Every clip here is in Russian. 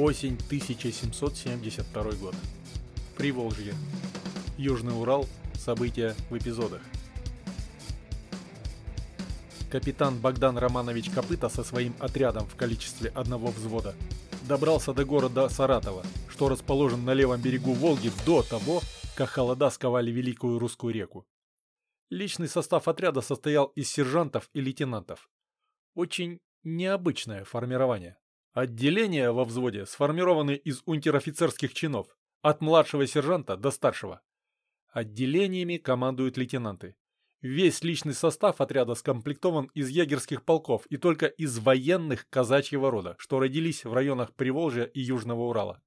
Осень 1772 год. Приволжье. Южный Урал. События в эпизодах. Капитан Богдан Романович Копыта со своим отрядом в количестве одного взвода добрался до города Саратова, что расположен на левом берегу Волги до того, как холода сковали Великую Русскую реку. Личный состав отряда состоял из сержантов и лейтенантов. Очень необычное формирование. Отделения во взводе сформированы из унтер-офицерских чинов, от младшего сержанта до старшего. Отделениями командуют лейтенанты. Весь личный состав отряда скомплектован из егерских полков и только из военных казачьего рода, что родились в районах Приволжья и Южного Урала.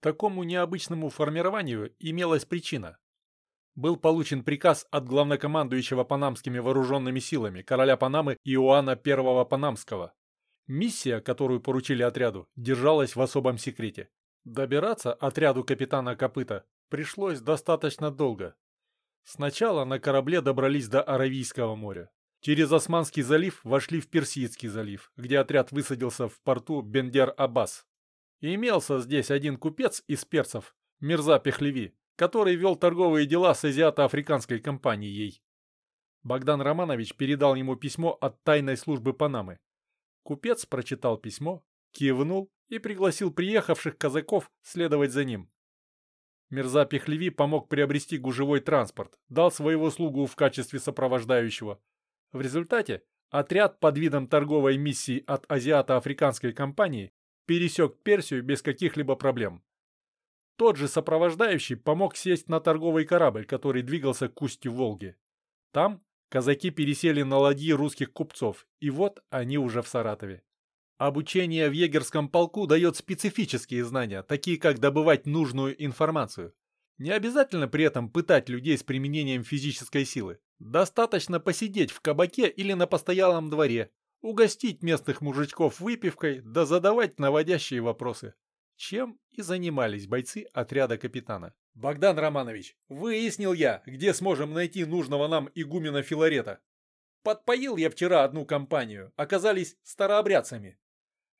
Такому необычному формированию имелась причина. Был получен приказ от главнокомандующего панамскими вооруженными силами короля Панамы Иоанна I Панамского. Миссия, которую поручили отряду, держалась в особом секрете. Добираться отряду капитана Копыта пришлось достаточно долго. Сначала на корабле добрались до Аравийского моря. Через Османский залив вошли в Персидский залив, где отряд высадился в порту Бендер-Аббас. Имелся здесь один купец из перцев, Мирза Пехлеви, который вел торговые дела с азиато-африканской компанией. Богдан Романович передал ему письмо от тайной службы Панамы. Купец прочитал письмо, кивнул и пригласил приехавших казаков следовать за ним. Мирза Пехлеви помог приобрести гужевой транспорт, дал своего слугу в качестве сопровождающего. В результате отряд под видом торговой миссии от азиато-африканской компании пересек Персию без каких-либо проблем. Тот же сопровождающий помог сесть на торговый корабль, который двигался к устью Волги. Там казаки пересели на ладьи русских купцов, и вот они уже в Саратове. Обучение в егерском полку дает специфические знания, такие как добывать нужную информацию. Не обязательно при этом пытать людей с применением физической силы. Достаточно посидеть в кабаке или на постоялом дворе, угостить местных мужичков выпивкой, да задавать наводящие вопросы. Чем и занимались бойцы отряда капитана. «Богдан Романович, выяснил я, где сможем найти нужного нам игумена Филарета. Подпоил я вчера одну компанию, оказались старообрядцами.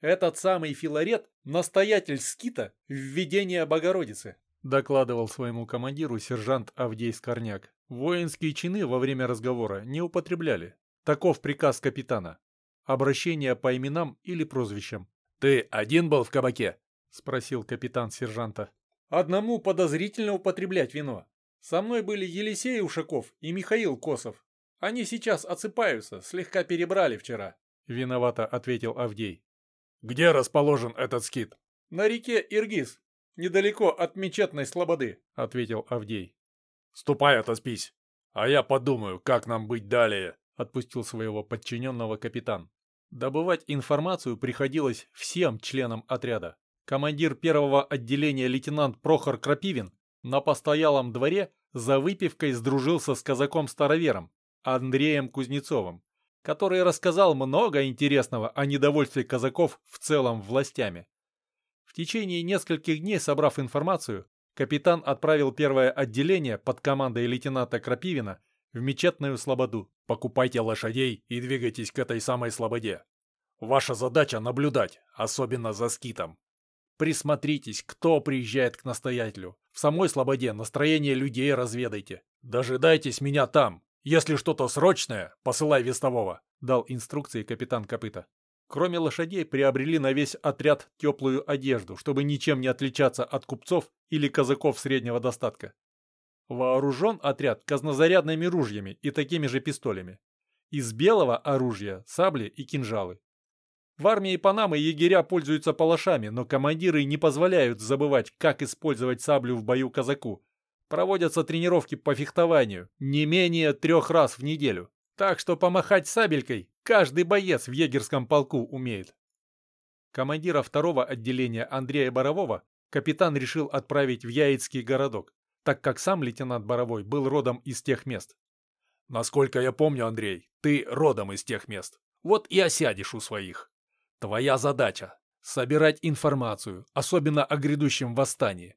Этот самый Филарет – настоятель скита введения Богородицы», – докладывал своему командиру сержант Авдей Скорняк. Воинские чины во время разговора не употребляли. Таков приказ капитана. Обращение по именам или прозвищам. «Ты один был в кабаке?» – спросил капитан сержанта. «Одному подозрительно употреблять вино. Со мной были Елисей Ушаков и Михаил Косов. Они сейчас отсыпаются, слегка перебрали вчера», – виновато ответил Авдей. «Где расположен этот скит?» «На реке Иргиз, недалеко от мечетной слободы», — ответил Авдей. «Ступай, отоспись, а я подумаю, как нам быть далее», — отпустил своего подчиненного капитан. Добывать информацию приходилось всем членам отряда. Командир первого отделения лейтенант Прохор Крапивин на постоялом дворе за выпивкой сдружился с казаком-старовером Андреем Кузнецовым который рассказал много интересного о недовольстве казаков в целом властями. В течение нескольких дней, собрав информацию, капитан отправил первое отделение под командой лейтенанта Крапивина в мечетную слободу. Покупайте лошадей и двигайтесь к этой самой слободе. Ваша задача наблюдать, особенно за скитом. Присмотритесь, кто приезжает к настоятелю. В самой слободе настроение людей разведайте. Дожидайтесь меня там, «Если что-то срочное, посылай вестового», — дал инструкции капитан Копыта. Кроме лошадей, приобрели на весь отряд теплую одежду, чтобы ничем не отличаться от купцов или казаков среднего достатка. Вооружен отряд казнозарядными ружьями и такими же пистолями. Из белого оружия – сабли и кинжалы. В армии Панамы егеря пользуются палашами, но командиры не позволяют забывать, как использовать саблю в бою казаку, Проводятся тренировки по фехтованию не менее трех раз в неделю. Так что помахать сабелькой каждый боец в егерском полку умеет. Командира второго отделения Андрея Борового капитан решил отправить в Яицкий городок, так как сам лейтенант Боровой был родом из тех мест. «Насколько я помню, Андрей, ты родом из тех мест. Вот и осядешь у своих. Твоя задача — собирать информацию, особенно о грядущем восстании,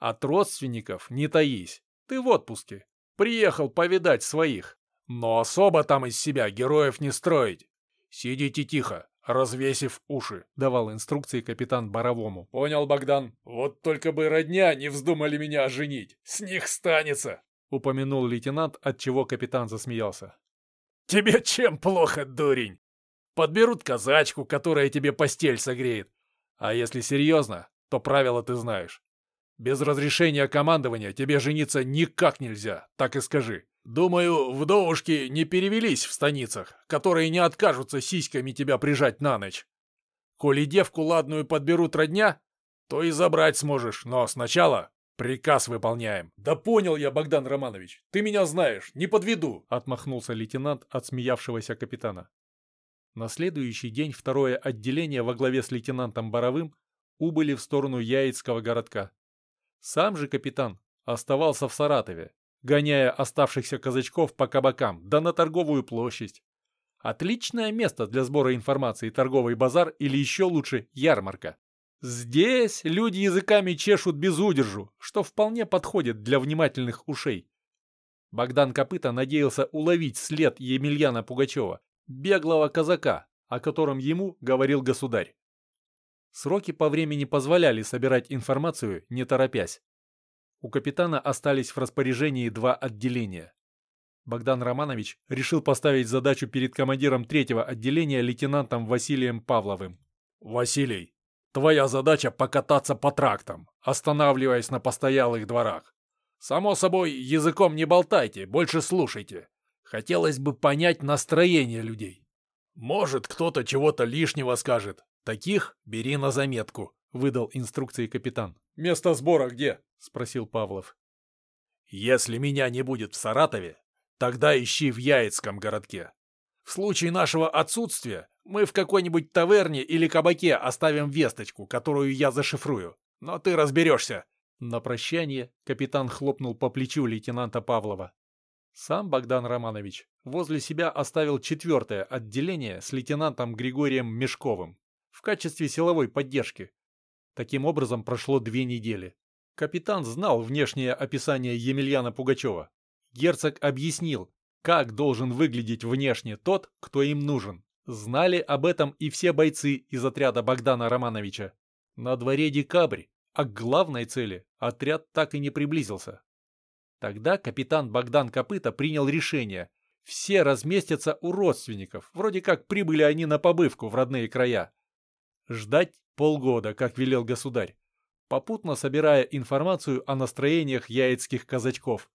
от родственников не таись. Ты в отпуске. Приехал повидать своих. Но особо там из себя героев не строить. Сидите тихо, развесив уши», — давал инструкции капитан Боровому. «Понял, Богдан. Вот только бы родня не вздумали меня женить. С них станется», — упомянул лейтенант, от чего капитан засмеялся. «Тебе чем плохо, дурень? Подберут казачку, которая тебе постель согреет. А если серьезно, то правила ты знаешь. Без разрешения командования тебе жениться никак нельзя, так и скажи. Думаю, вдовушки не перевелись в станицах, которые не откажутся сиськами тебя прижать на ночь. Коли девку ладную подберут родня, то и забрать сможешь, но сначала приказ выполняем. Да понял я, Богдан Романович, ты меня знаешь, не подведу, отмахнулся лейтенант от смеявшегося капитана. На следующий день второе отделение во главе с лейтенантом Боровым убыли в сторону Яицкого городка. Сам же капитан оставался в Саратове, гоняя оставшихся казачков по кабакам, да на торговую площадь. Отличное место для сбора информации торговый базар или еще лучше ярмарка. Здесь люди языками чешут без удержу, что вполне подходит для внимательных ушей. Богдан Копыта надеялся уловить след Емельяна Пугачева, беглого казака, о котором ему говорил государь. Сроки по времени позволяли собирать информацию, не торопясь. У капитана остались в распоряжении два отделения. Богдан Романович решил поставить задачу перед командиром третьего отделения лейтенантом Василием Павловым. «Василий, твоя задача покататься по трактам, останавливаясь на постоялых дворах. Само собой, языком не болтайте, больше слушайте. Хотелось бы понять настроение людей. Может, кто-то чего-то лишнего скажет. Таких бери на заметку», — выдал инструкции капитан. «Место сбора где?» — спросил Павлов. «Если меня не будет в Саратове, тогда ищи в Яицком городке. В случае нашего отсутствия мы в какой-нибудь таверне или кабаке оставим весточку, которую я зашифрую. Но ты разберешься». На прощание капитан хлопнул по плечу лейтенанта Павлова. Сам Богдан Романович возле себя оставил четвертое отделение с лейтенантом Григорием Мешковым в качестве силовой поддержки. Таким образом прошло две недели. Капитан знал внешнее описание Емельяна Пугачева. Герцог объяснил, как должен выглядеть внешне тот, кто им нужен. Знали об этом и все бойцы из отряда Богдана Романовича. На дворе декабрь, а к главной цели отряд так и не приблизился. Тогда капитан Богдан Копыта принял решение. Все разместятся у родственников, вроде как прибыли они на побывку в родные края. Ждать полгода, как велел государь попутно собирая информацию о настроениях яицких казачков.